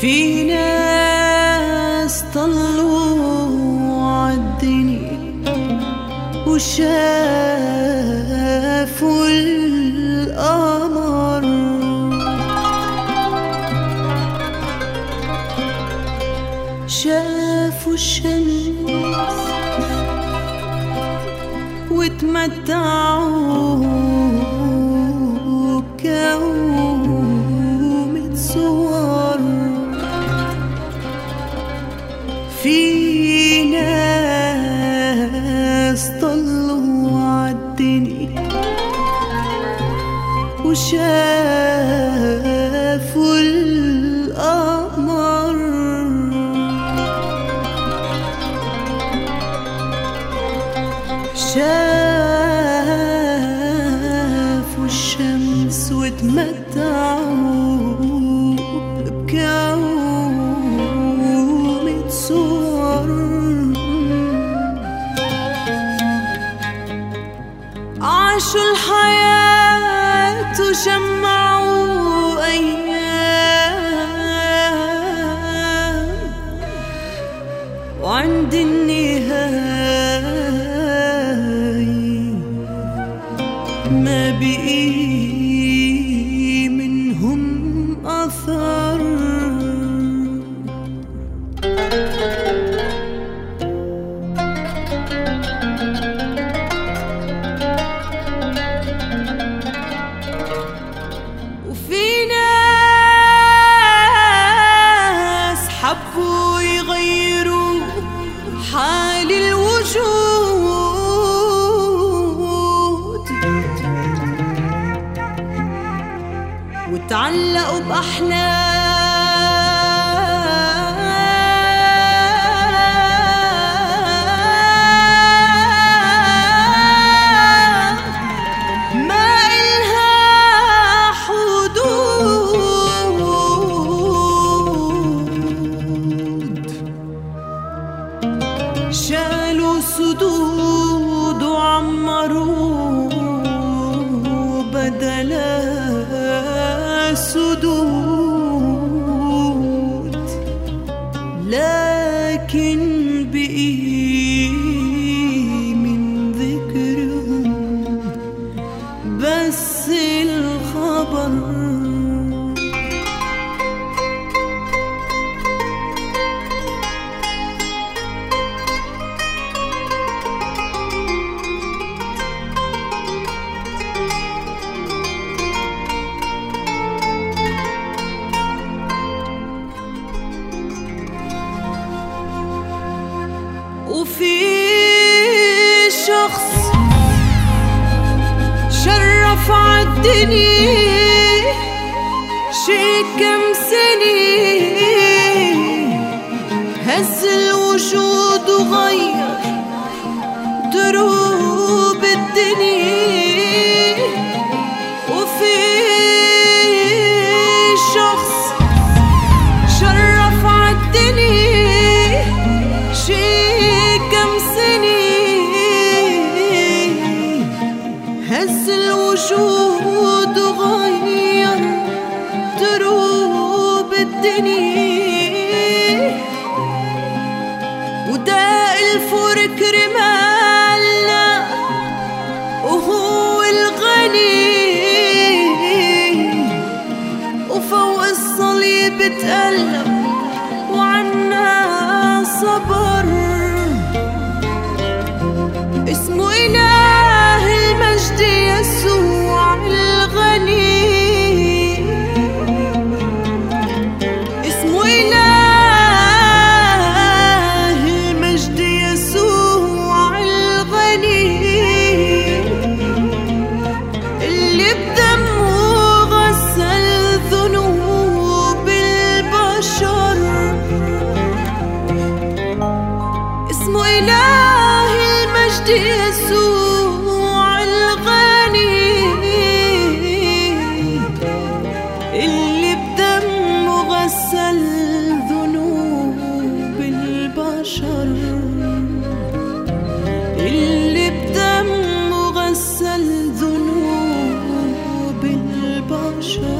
في ناس طلوا عالدنيا وشافوا القمر. شافوا الشمس وتمتعوا وشافوا القمر. شافوا الشمس وتمتعوا ما بقي وتعلقوا بأحلام عالدنيا شي كم سنة هز الوجود وغير دروب الدنيا. الدنيا وداء الفرق رمالنا وهو الغني. وفوق الصليب تألم وعنا صبر. يسوع الغني اللي بدمه غسل ذنوب البشر. اللي بدمه غسل ذنوب البشر.